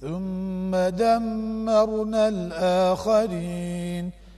ثم دمرنا الآخرين.